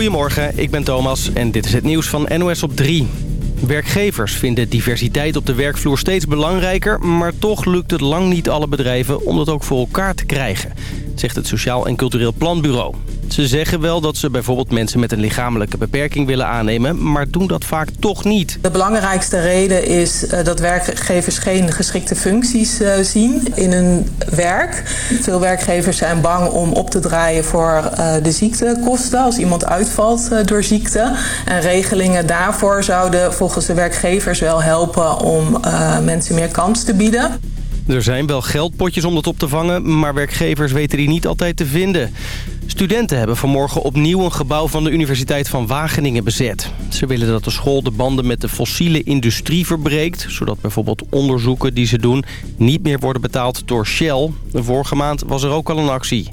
Goedemorgen, ik ben Thomas en dit is het nieuws van NOS op 3. Werkgevers vinden diversiteit op de werkvloer steeds belangrijker... maar toch lukt het lang niet alle bedrijven om dat ook voor elkaar te krijgen... zegt het Sociaal en Cultureel Planbureau. Ze zeggen wel dat ze bijvoorbeeld mensen met een lichamelijke beperking willen aannemen... maar doen dat vaak toch niet. De belangrijkste reden is uh, dat werkgevers geen geschikte functies uh, zien in hun werk. Veel werkgevers zijn bang om op te draaien voor uh, de ziektekosten... als iemand uitvalt door ziekte. En regelingen daarvoor zouden volgens de werkgevers wel helpen... om mensen meer kans te bieden. Er zijn wel geldpotjes om dat op te vangen, maar werkgevers weten die niet altijd te vinden. Studenten hebben vanmorgen opnieuw een gebouw van de Universiteit van Wageningen bezet. Ze willen dat de school de banden met de fossiele industrie verbreekt... zodat bijvoorbeeld onderzoeken die ze doen niet meer worden betaald door Shell. Vorige maand was er ook al een actie.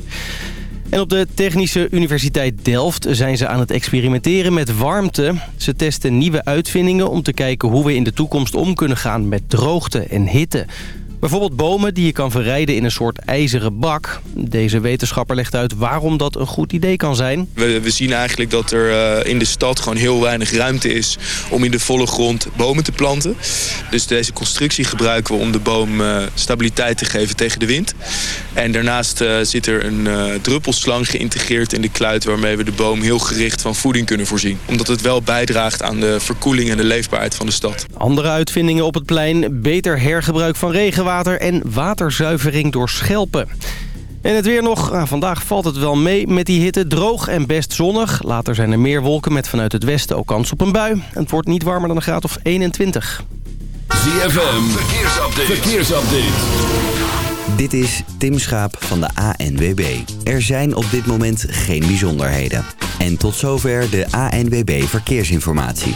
En op de Technische Universiteit Delft zijn ze aan het experimenteren met warmte. Ze testen nieuwe uitvindingen om te kijken hoe we in de toekomst om kunnen gaan met droogte en hitte. Bijvoorbeeld bomen die je kan verrijden in een soort ijzeren bak. Deze wetenschapper legt uit waarom dat een goed idee kan zijn. We, we zien eigenlijk dat er uh, in de stad gewoon heel weinig ruimte is... om in de volle grond bomen te planten. Dus deze constructie gebruiken we om de boom uh, stabiliteit te geven tegen de wind. En daarnaast uh, zit er een druppelslang geïntegreerd in de kluit... waarmee we de boom heel gericht van voeding kunnen voorzien. Omdat het wel bijdraagt aan de verkoeling en de leefbaarheid van de stad. Andere uitvindingen op het plein, beter hergebruik van regenwater en waterzuivering door schelpen. En het weer nog. Nou, vandaag valt het wel mee met die hitte. Droog en best zonnig. Later zijn er meer wolken met vanuit het westen ook kans op een bui. Het wordt niet warmer dan een graad of 21. ZFM, verkeersupdate. verkeersupdate. Dit is Tim Schaap van de ANWB. Er zijn op dit moment geen bijzonderheden. En tot zover de ANWB Verkeersinformatie.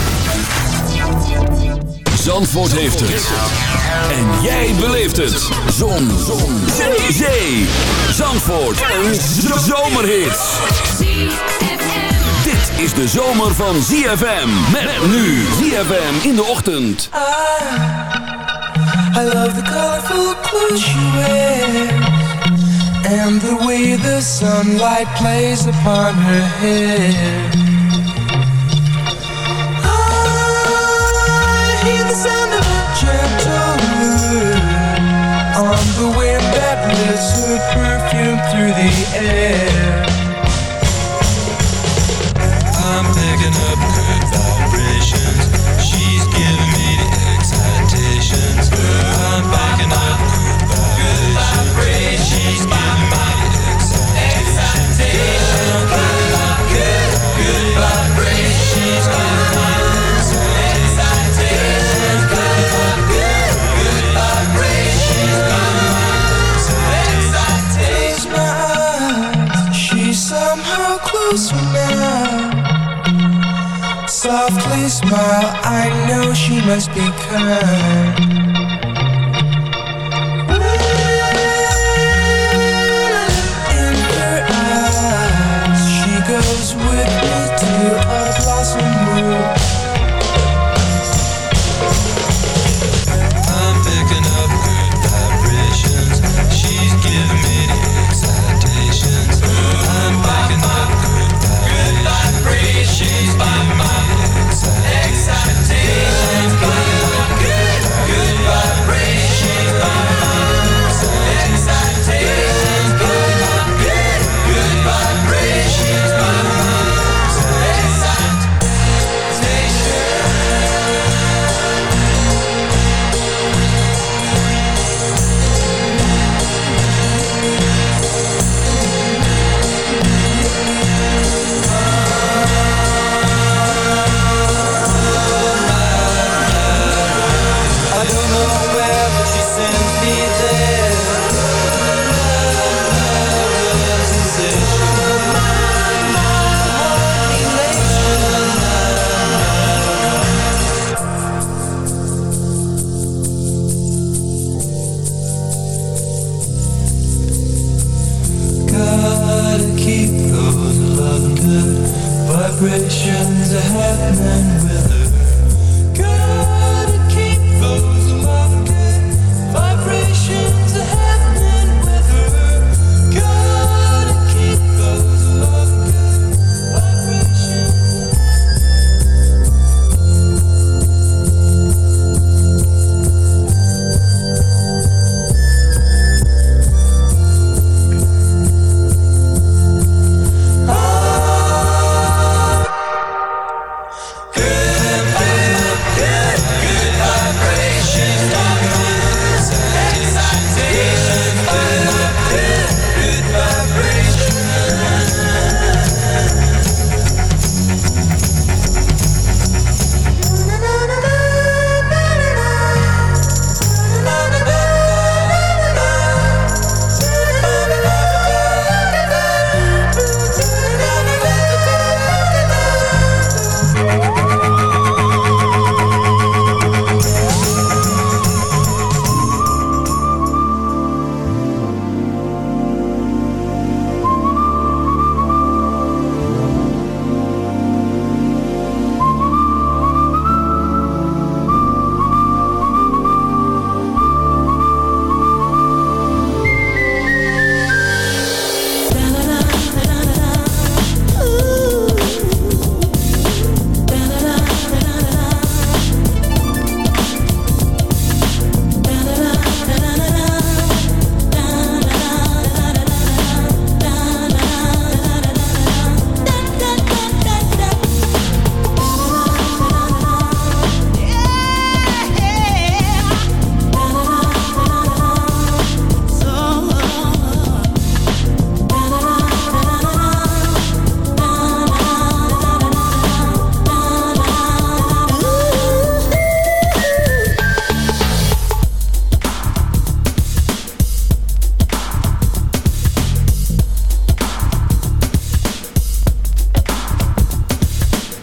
Zandvoort heeft het. En jij beleeft het. Zon. Zon. Zee. Zee. Zandvoort. Een zomerhit. Dit is de zomer van ZFM. Met nu ZFM in de ochtend. I, I love the colorful clothes she wears. And the way the sunlight plays upon her hair. Through the air. Softly smile, I know she must be kind.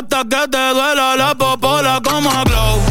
hasta que te duela la popola como glow.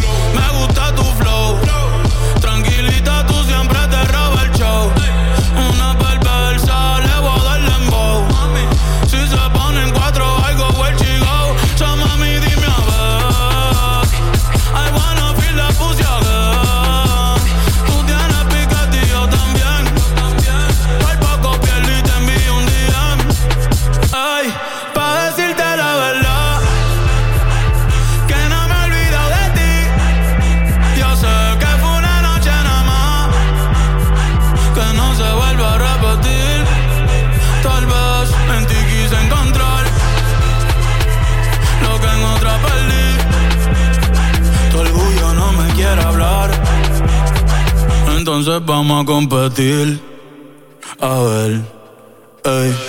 vamos a competir. A ver, ey.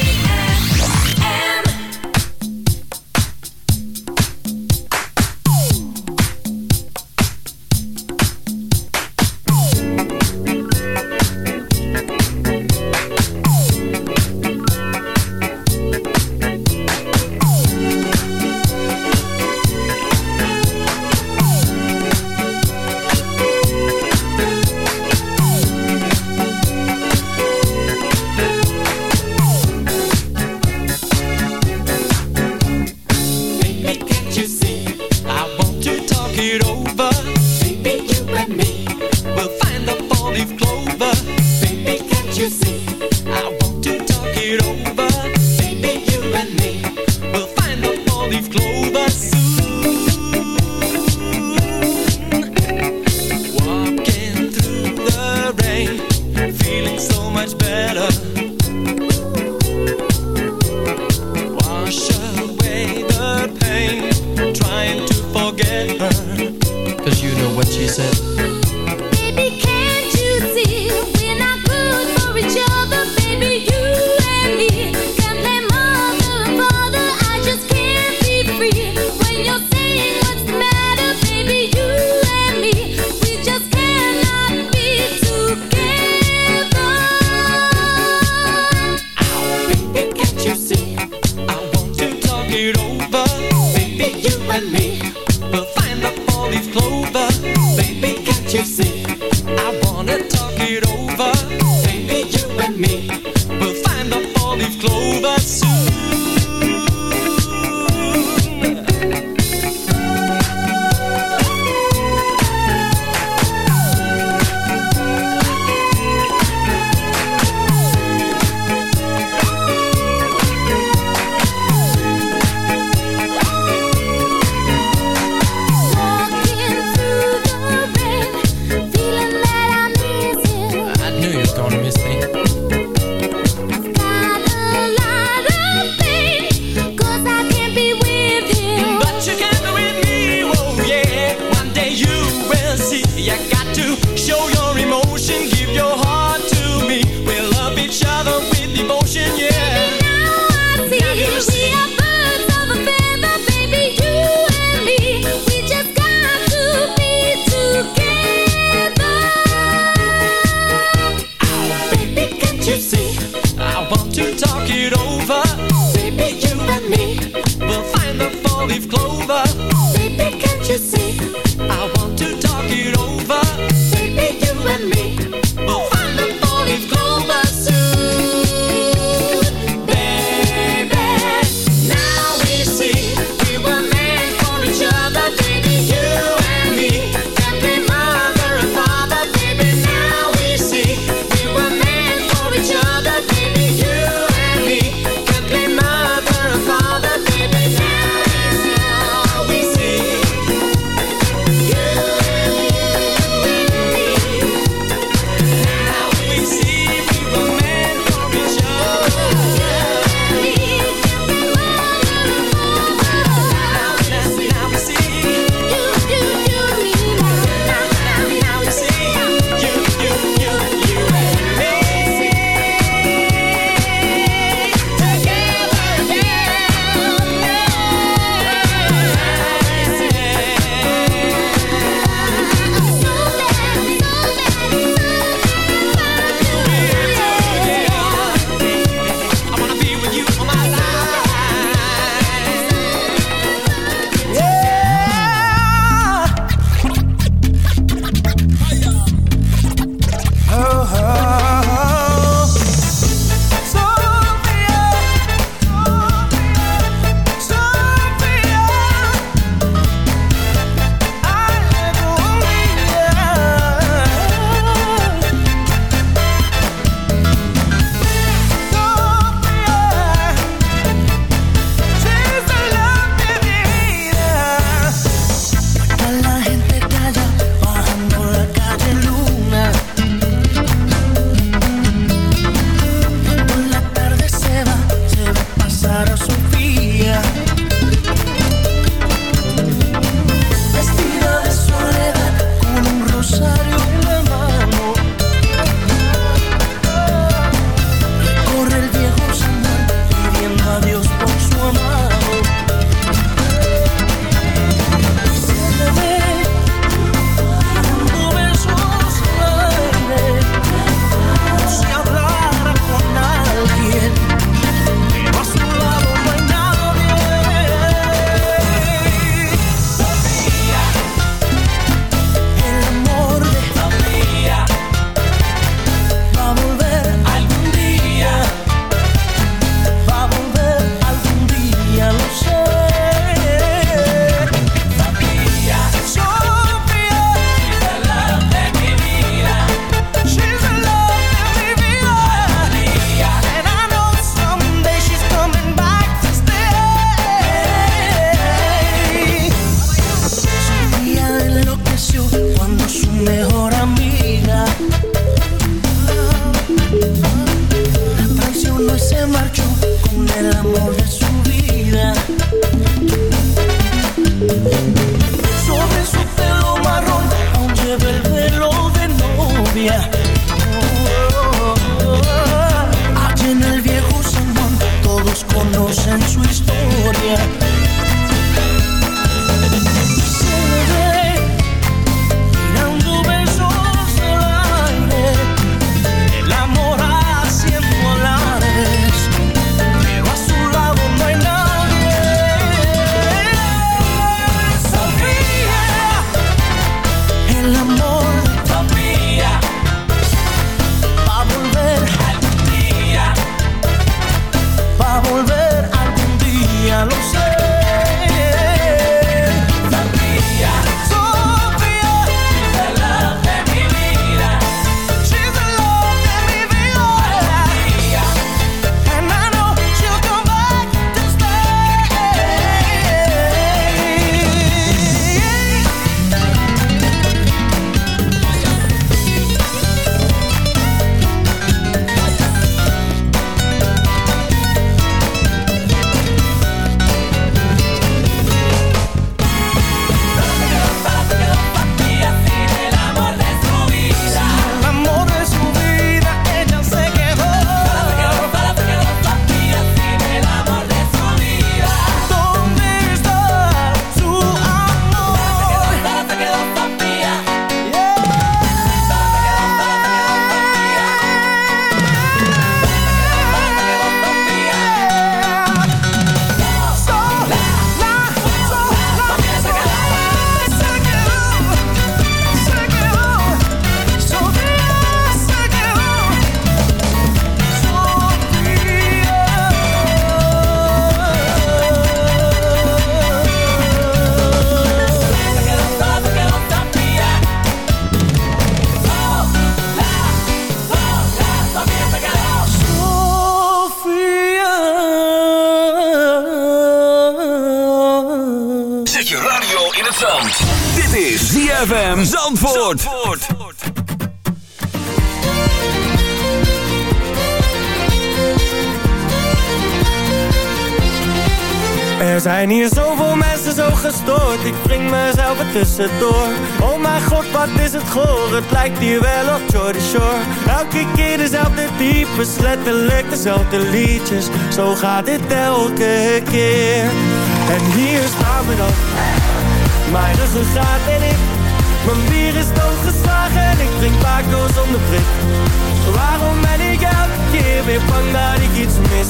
Gestoord. Ik wring mezelf er tussendoor. Oh mijn god, wat is het goor? Het lijkt hier wel op Jordy Shore. Elke keer dezelfde types Letterlijk dezelfde liedjes. Zo gaat dit elke keer. En hier staan we dan. Mijn ruggengraat en ik. Mijn bier is doodgeslagen En ik drink Paco zonder prik. Waarom ben ik elke keer weer bang dat ik iets mis?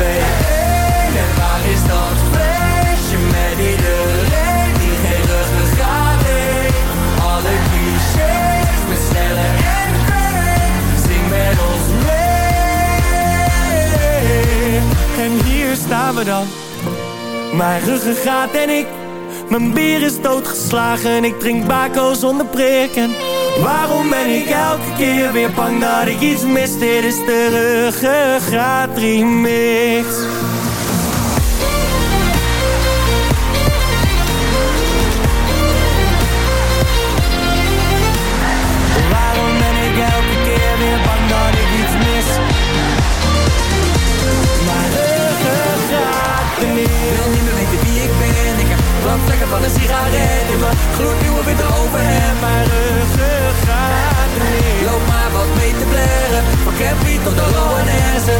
3, 2, 1 En waar is dat feestje met iedereen die geen ruggengraat heeft? Alle clichés met Snelle en Craig Zing met ons mee. En hier staan we dan. Mijn ruggengraat en ik. Mijn bier is doodgeslagen, ik drink bako zonder prikken. Waarom ben ik elke keer weer bang dat ik iets mis? Dit is de ruggengraat remix. Waarom ben ik elke keer weer bang dat ik iets mis? Mijn ruggengraat wil niet meer weten wie ik ben. Ik heb brandvlekken van een sigaret in mijn gloednieuwe witte overhemd. Van Campy tot.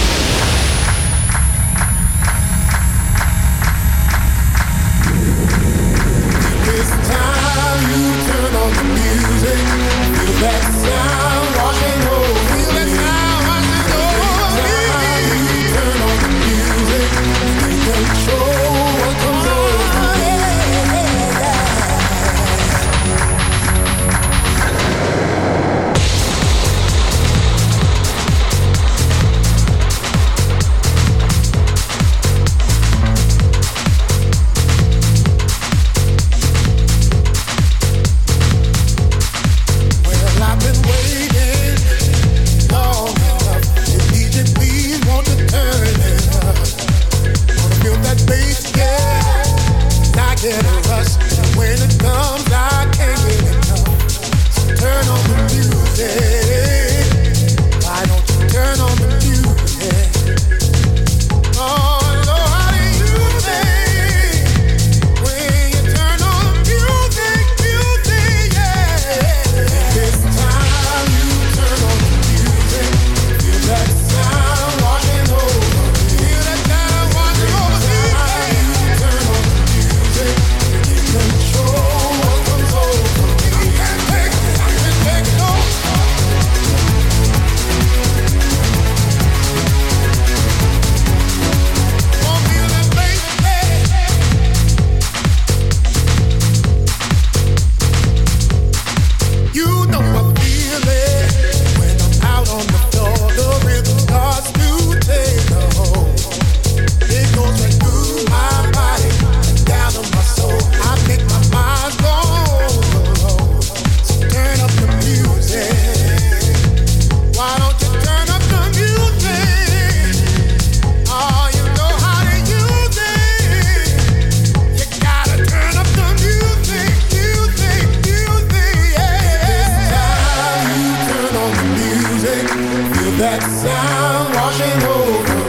Feel that sound washing over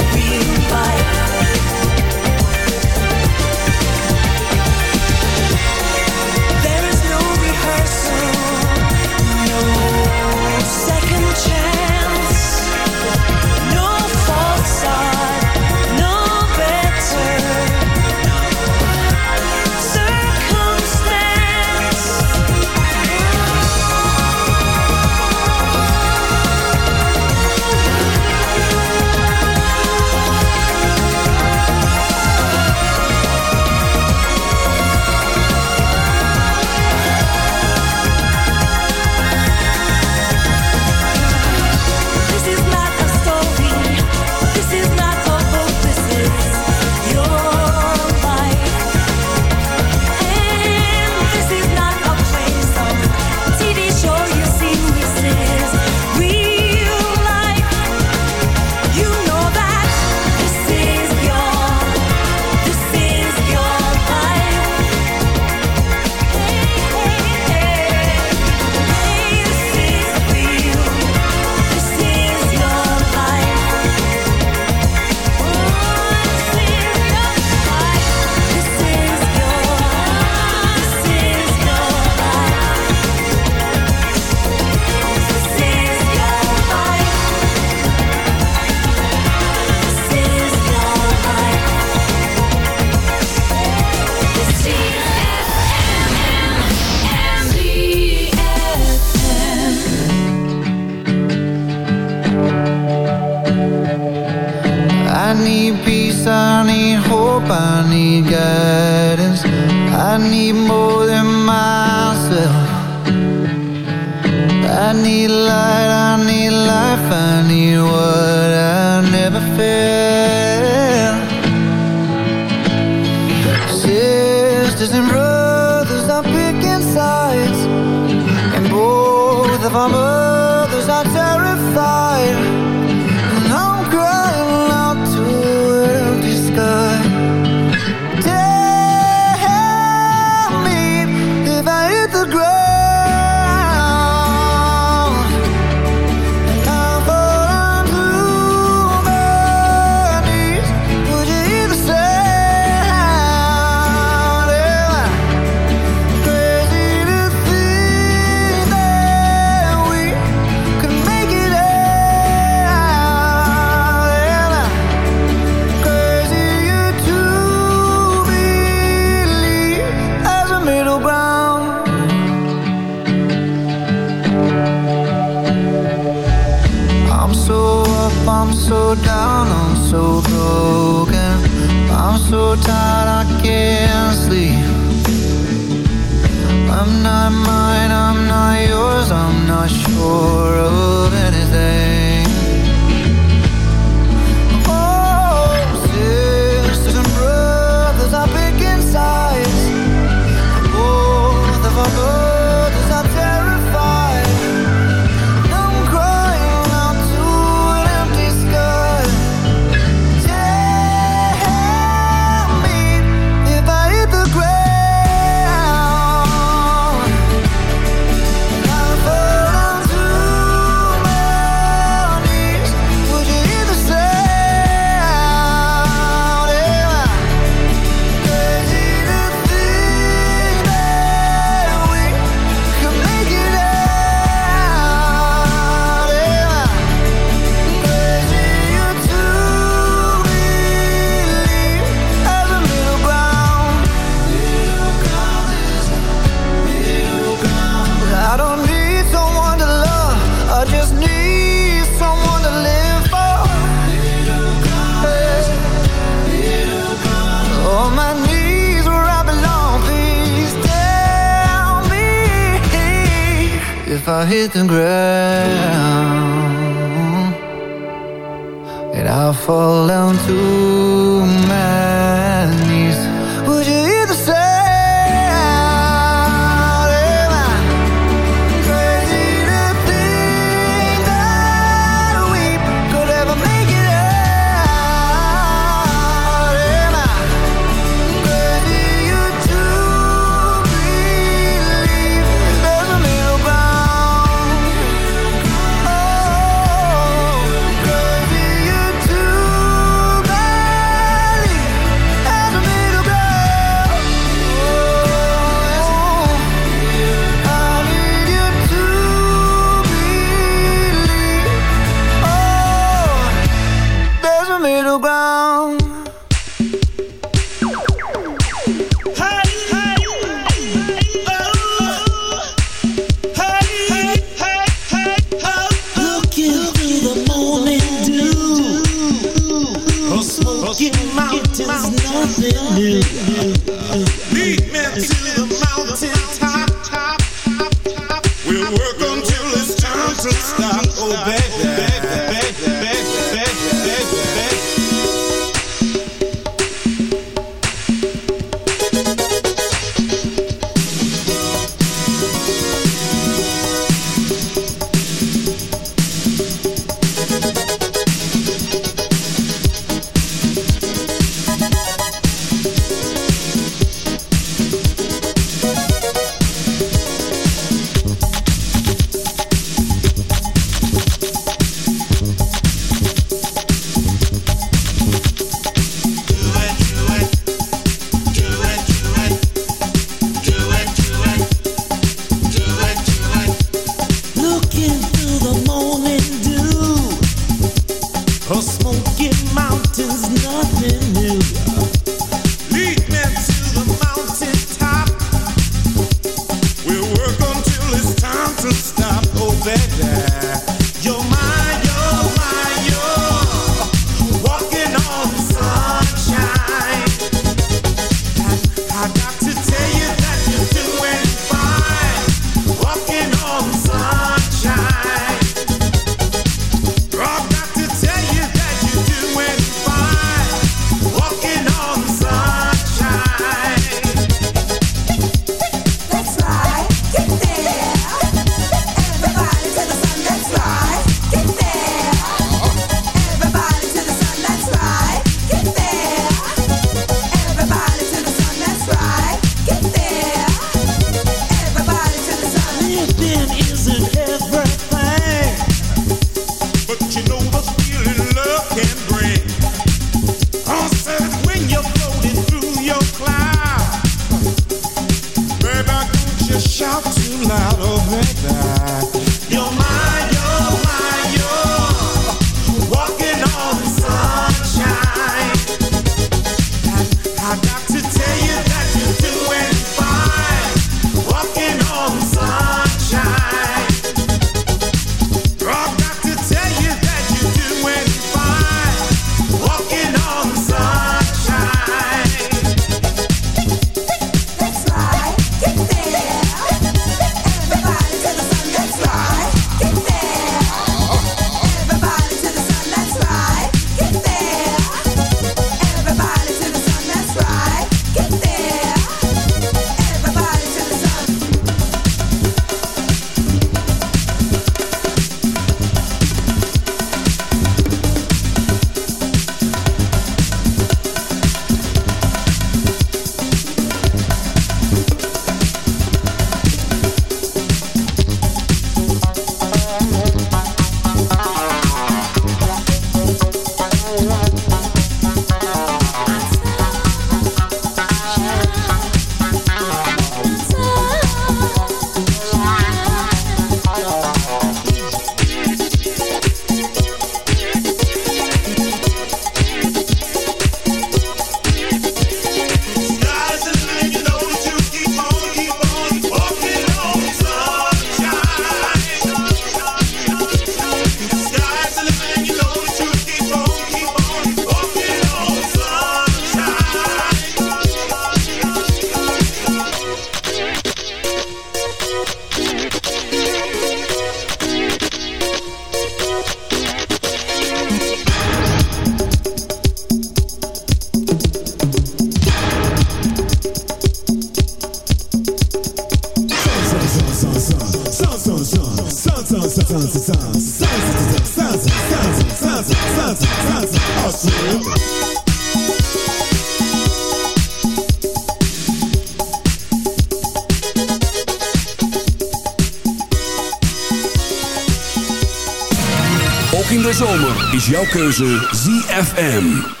keuze ZFM.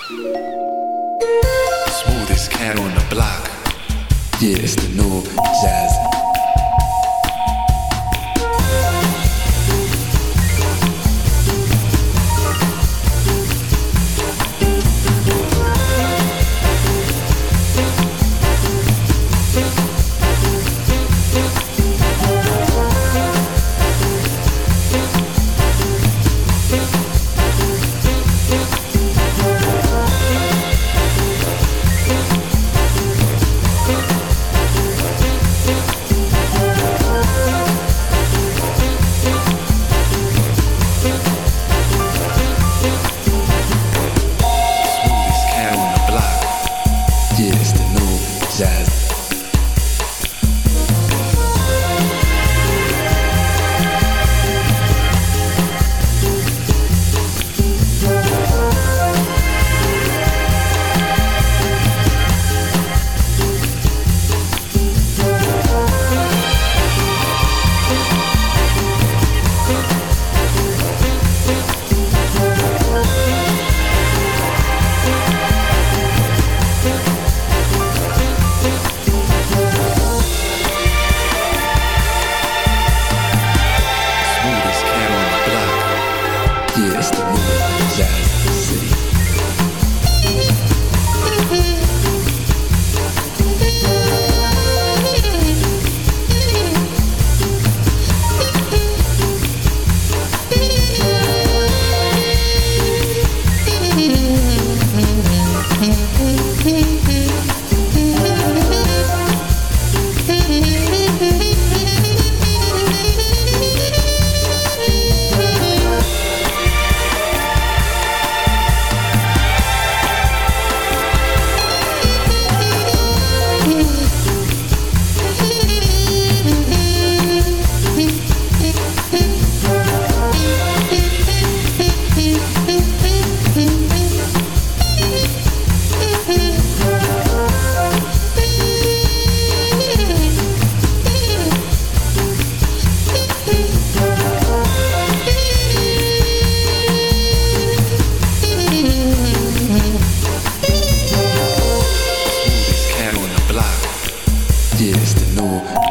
do